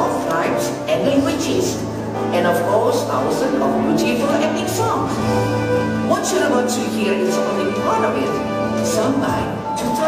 of tribes and languages, and of course thousands of beautiful ethnic songs. What you're about to hear